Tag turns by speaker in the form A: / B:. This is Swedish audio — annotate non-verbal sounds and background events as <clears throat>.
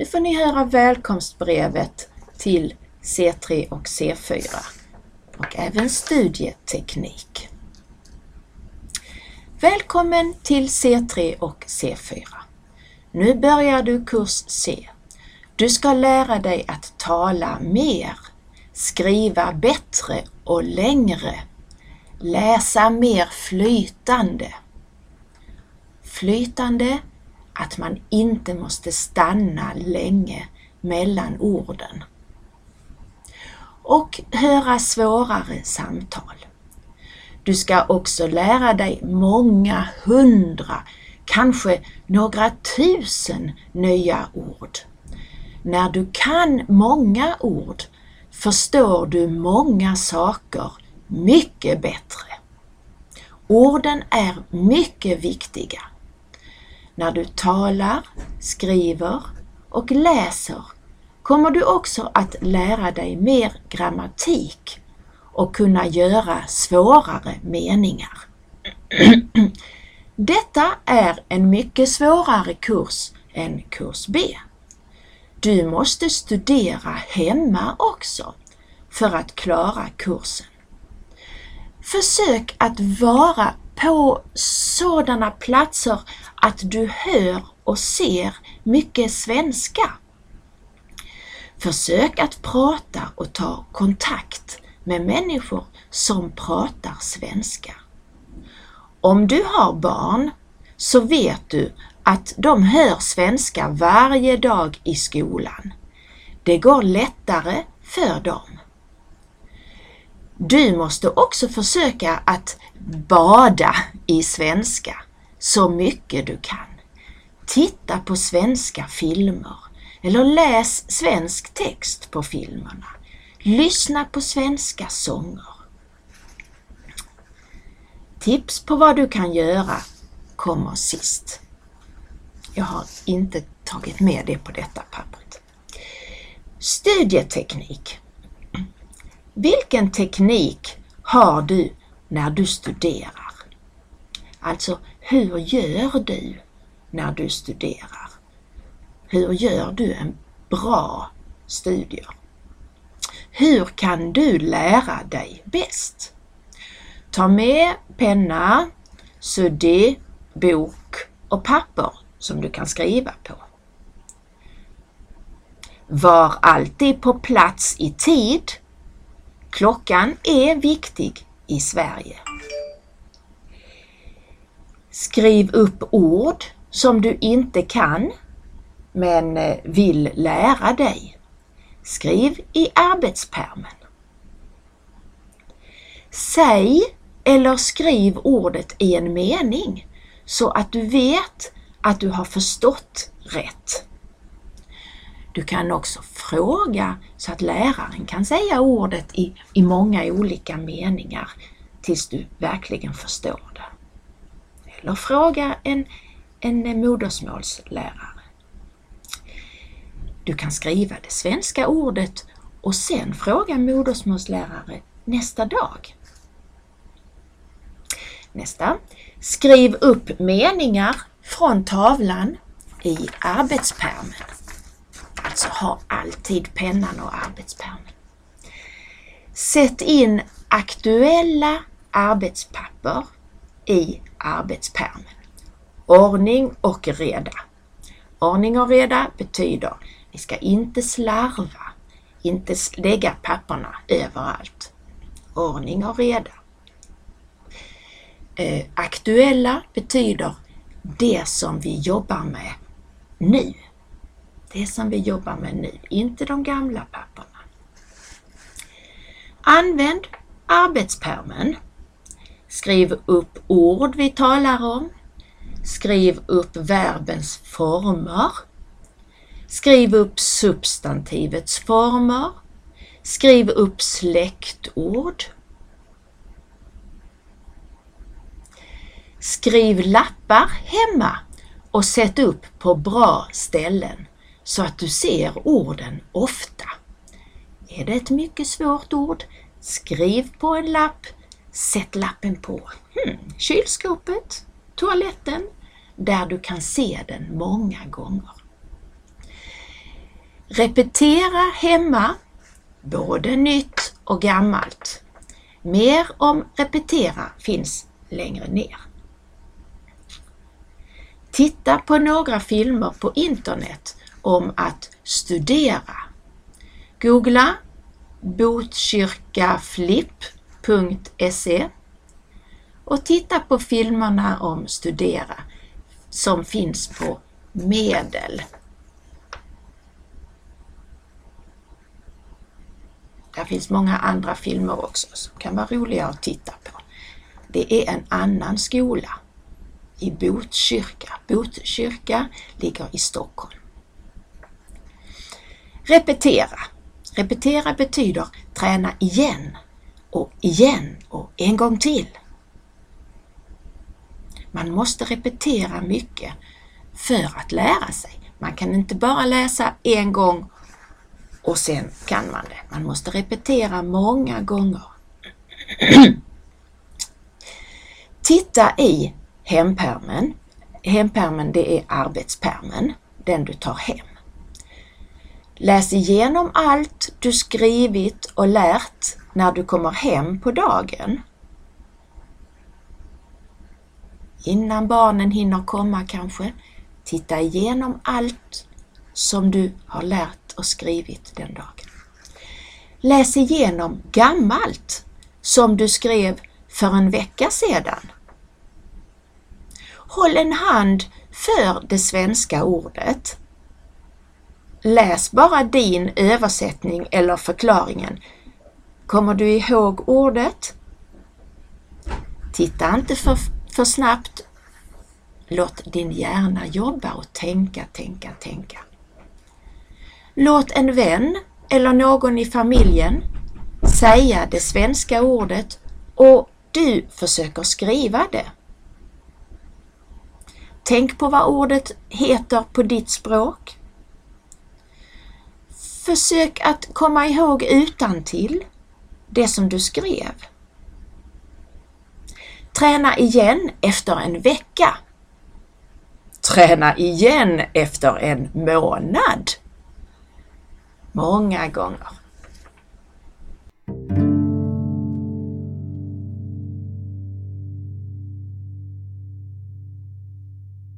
A: Nu får ni höra välkomstbrevet till C3 och C4 och även studieteknik. Välkommen till C3 och C4. Nu börjar du kurs C. Du ska lära dig att tala mer, skriva bättre och längre, läsa mer flytande. Flytande, att man inte måste stanna länge mellan orden. Och höra svårare samtal. Du ska också lära dig många hundra, kanske några tusen nya ord. När du kan många ord förstår du många saker mycket bättre. Orden är mycket viktiga. När du talar, skriver och läser kommer du också att lära dig mer grammatik och kunna göra svårare meningar. <clears throat> Detta är en mycket svårare kurs än kurs B. Du måste studera hemma också för att klara kursen. Försök att vara på sådana platser att du hör och ser mycket svenska. Försök att prata och ta kontakt med människor som pratar svenska. Om du har barn så vet du att de hör svenska varje dag i skolan. Det går lättare för dem. Du måste också försöka att bada i svenska så mycket du kan. Titta på svenska filmer eller läs svensk text på filmerna. Lyssna på svenska sånger. Tips på vad du kan göra kommer sist. Jag har inte tagit med det på detta pappret. Studieteknik. Vilken teknik har du när du studerar? Alltså, hur gör du när du studerar? Hur gör du en bra studie? Hur kan du lära dig bäst? Ta med penna, suddig, bok och papper som du kan skriva på. Var alltid på plats i tid. Klockan är viktig i Sverige. Skriv upp ord som du inte kan men eh, vill lära dig. Skriv i arbetspärmen. Säg eller skriv ordet i en mening så att du vet att du har förstått rätt. Du kan också fråga så att läraren kan säga ordet i, i många olika meningar tills du verkligen förstår det. Eller fråga en, en modersmålslärare. Du kan skriva det svenska ordet och sen fråga modersmålslärare nästa dag. Nästa. Skriv upp meningar från tavlan i arbetspärmen. Alltså ha alltid pennan och arbetspärmen. Sätt in aktuella arbetspapper i arbetspärmen. Ordning och reda. Ordning och reda betyder ni ska inte slarva, inte lägga papperna överallt. Ordning och reda. Eh, aktuella betyder det som vi jobbar med nu. Det som vi jobbar med nu, inte de gamla papperna. Använd arbetspärmen. Skriv upp ord vi talar om. Skriv upp verbens former. Skriv upp substantivets former. Skriv upp släktord. Skriv lappar hemma och sätt upp på bra ställen så att du ser orden ofta. Är det ett mycket svårt ord? Skriv på en lapp. Sätt lappen på hmm, kylskåpet, toaletten, där du kan se den många gånger. Repetera hemma, både nytt och gammalt. Mer om repetera finns längre ner. Titta på några filmer på internet om att studera. Googla botkyrkaflipp.se och titta på filmerna om studera som finns på Medel. Det finns många andra filmer också som kan vara roliga att titta på. Det är en annan skola i Botkyrka. Botkyrka ligger i Stockholm. Repetera. Repetera betyder träna igen och igen och en gång till. Man måste repetera mycket för att lära sig. Man kan inte bara läsa en gång och sen kan man det. Man måste repetera många gånger. <clears throat> Titta i hempärmen. Hempärmen det är arbetspärmen, den du tar hem. Läs igenom allt du skrivit och lärt när du kommer hem på dagen. Innan barnen hinner komma kanske. Titta igenom allt som du har lärt och skrivit den dagen. Läs igenom gammalt som du skrev för en vecka sedan. Håll en hand för det svenska ordet. Läs bara din översättning eller förklaringen. Kommer du ihåg ordet? Titta inte för, för snabbt. Låt din hjärna jobba och tänka, tänka, tänka. Låt en vän eller någon i familjen säga det svenska ordet och du försöker skriva det. Tänk på vad ordet heter på ditt språk. Försök att komma ihåg utan till det som du skrev. Träna igen efter en vecka. Träna igen efter en månad. Många gånger.